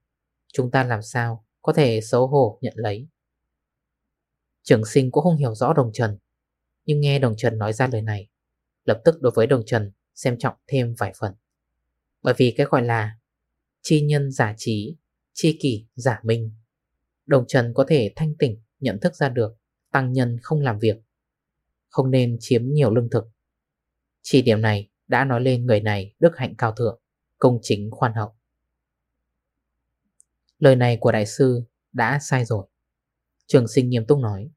Chúng ta làm sao có thể xấu hổ nhận lấy? Trường sinh cũng không hiểu rõ đồng trần, Nhưng nghe đồng trần nói ra lời này, Lập tức đối với đồng trần Xem trọng thêm vài phần. Bởi vì cái gọi là Chi nhân giả trí, Chi kỷ giả minh, Đồng trần có thể thanh tỉnh Nhận thức ra được Tăng nhân không làm việc không nên chiếm nhiều lương thực. Chỉ điểm này đã nói lên người này Đức hạnh cao thượng, Công chính khoan hậu. Lời này của đại sư đã sai rồi. Trường sinh nghiêm túc nói,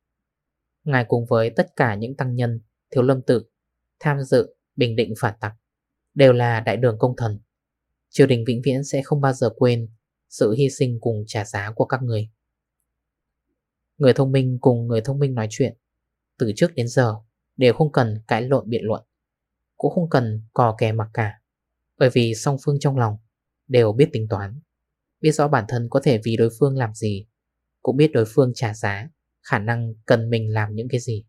Ngài cùng với tất cả những tăng nhân, Thiếu lâm tự, Tham dự bình định phản tặc, Đều là đại đường công thần. Triều đình vĩnh viễn sẽ không bao giờ quên Sự hy sinh cùng trả giá của các người. Người thông minh cùng người thông minh nói chuyện từ trước đến giờ Đều không cần cãi lộn biện luận, Cũng không cần cò kè mặc cả, Bởi vì song phương trong lòng Đều biết tính toán, Biết rõ bản thân có thể vì đối phương làm gì, Cũng biết đối phương trả giá, Khả năng cần mình làm những cái gì.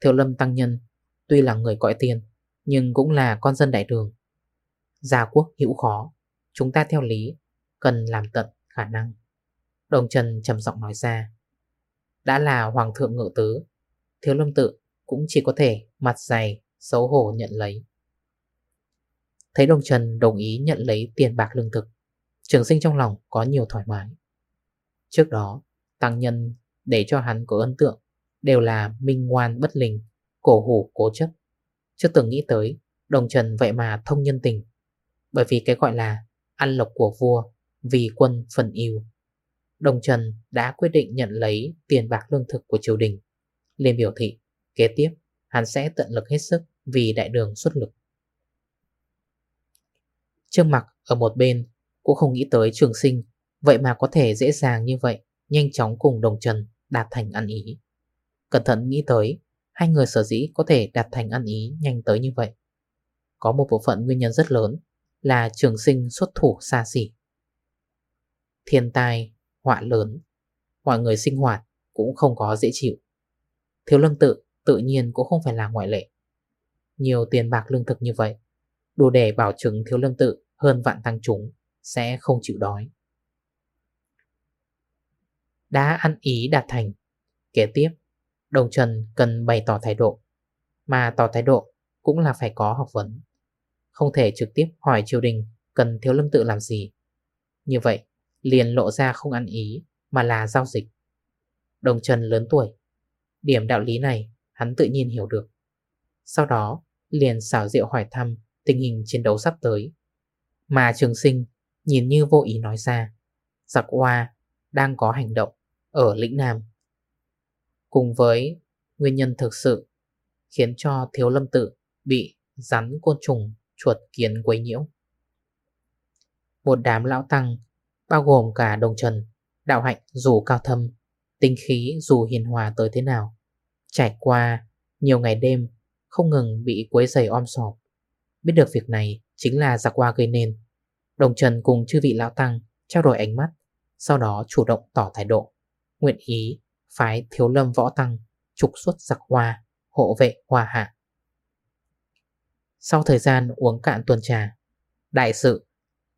Thiếu lâm tăng nhân Tuy là người cõi tiền, Nhưng cũng là con dân đại đường. Gia quốc hữu khó, Chúng ta theo lý Cần làm tận khả năng. Đồng Trần trầm giọng nói ra đã là hoàng thượng ngự tứ. Thiếu lâm tự cũng chỉ có thể Mặt dày, xấu hổ nhận lấy. Thấy Đồng Trần đồng ý nhận lấy tiền bạc lương thực, Trường sinh trong lòng có nhiều thoải mái. Trước đó, Tăng nhân để cho hắn có ấn tượng Đều là minh ngoan bất linh, Cổ hủ cố chấp. Chưa từng nghĩ tới, Đồng Trần vậy mà thông nhân tình, Bởi vì cái gọi là ăn lộc của vua Vì quân phần yêu Đồng Trần đã quyết định nhận lấy tiền bạc lương thực của triều đình. Lên biểu thị Kế tiếp hắn sẽ tận lực hết sức Vì đại đường xuất lực. Trương mặc ở một bên Cũng không nghĩ tới trường sinh Vậy mà có thể dễ dàng như vậy Nhanh chóng cùng đồng trần đạt thành ăn ý. Cẩn thận nghĩ tới Hai người sở dĩ có thể đạt thành ăn ý nhanh tới như vậy. Có một bộ phận nguyên nhân rất lớn Là trường sinh xuất thủ xa xỉ. Thiên tai, họa lớn, Mọi người sinh hoạt cũng không có dễ chịu. Thiếu lâm tự tự nhiên cũng không phải là ngoại lệ. Nhiều tiền bạc lương thực như vậy, Đủ để bảo chứng thiếu lâm tự hơn vạn tăng chúng Sẽ không chịu đói. Đã ăn ý đạt thành, Kế tiếp, Đồng Trần cần bày tỏ thái độ, Mà tỏ thái độ cũng là phải có học vấn. Không thể trực tiếp hỏi triều đình Cần thiếu lâm tự làm gì. Như vậy liền lộ ra không ăn ý, Mà là giao dịch. Đồng Trần lớn tuổi. Điểm đạo lý này, hắn tự nhiên hiểu được. Sau đó, liền xảo diệu hỏi thăm Tình hình chiến đấu sắp tới. Mà trường sinh nhìn như vô ý nói ra, Giặc hoa đang có hành động Ở lĩnh Nam. Cùng với nguyên nhân thực sự khiến cho thiếu lâm tự bị rắn côn trùng chuột kiến quấy nhiễu. Một đám lão tăng bao gồm cả đồng trần, đạo hạnh dù cao thâm, tinh khí dù hiền hòa tới thế nào. Trải qua nhiều ngày đêm không ngừng bị quấy giày om sòm. Biết được việc này chính là giặc qua gây nên. Đồng Trần cùng chư vị lão tăng trao đổi ánh mắt, sau đó chủ động tỏ thái độ, nguyện ý phái thiếu lâm võ tăng trục xuất giặc hoa, hộ vệ hoa hạ. Sau thời gian uống cạn tuần trà, đại sự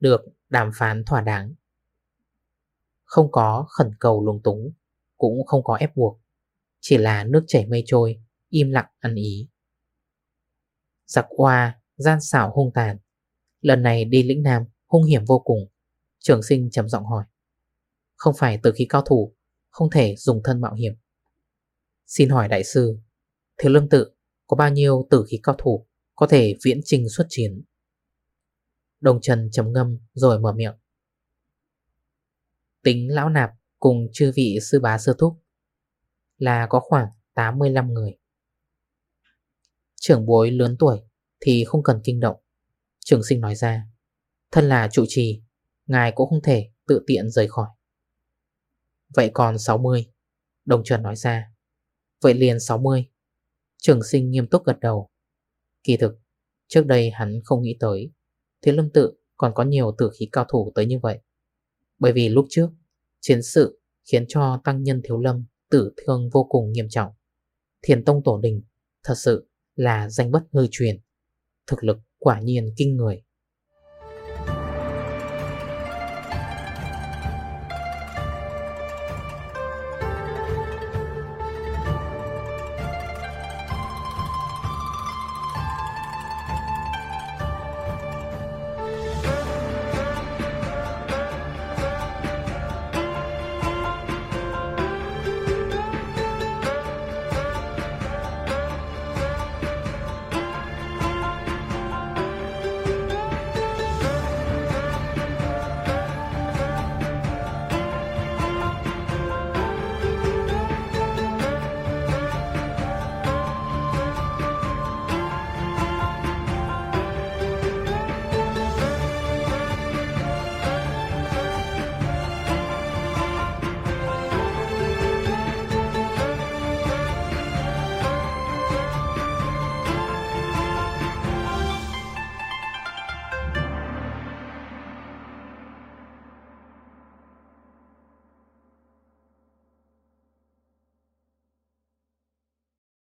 được đàm phán thỏa đáng. Không có khẩn cầu lung túng, cũng không có ép buộc, chỉ là nước chảy mây trôi, im lặng ăn ý. Giặc hoa, gian xảo hung tàn, lần này đi lĩnh Nam hung hiểm vô cùng. Trường sinh trầm giọng hỏi. Không phải từ khí cao thủ không thể dùng thân mạo hiểm Xin hỏi đại sư Thiếu lâm tự có bao nhiêu tử khí cao thủ Có thể viễn trình xuất chiến Đồng Trần chấm ngâm rồi mở miệng Tính lão nạp cùng chư vị sư bá sơ thúc Là có khoảng 85 người. Trưởng bối lớn tuổi Thì không cần kinh động. Trường sinh nói ra, Thân là trụ trì, Ngài cũng không thể tự tiện rời khỏi. Vậy còn 60 Đồng Trần nói ra. Vậy liền 60 Trường sinh nghiêm túc gật đầu. Kỳ thực, Trước đây hắn không nghĩ tới, Thiên lâm tự còn có nhiều tử khí cao thủ tới như vậy. Bởi vì lúc trước Chiến sự khiến cho tăng nhân thiếu lâm, Tử thương vô cùng nghiêm trọng. Thiền tông tổ đình Thật sự là danh bất hư truyền. Thực lực quả nhiên kinh người.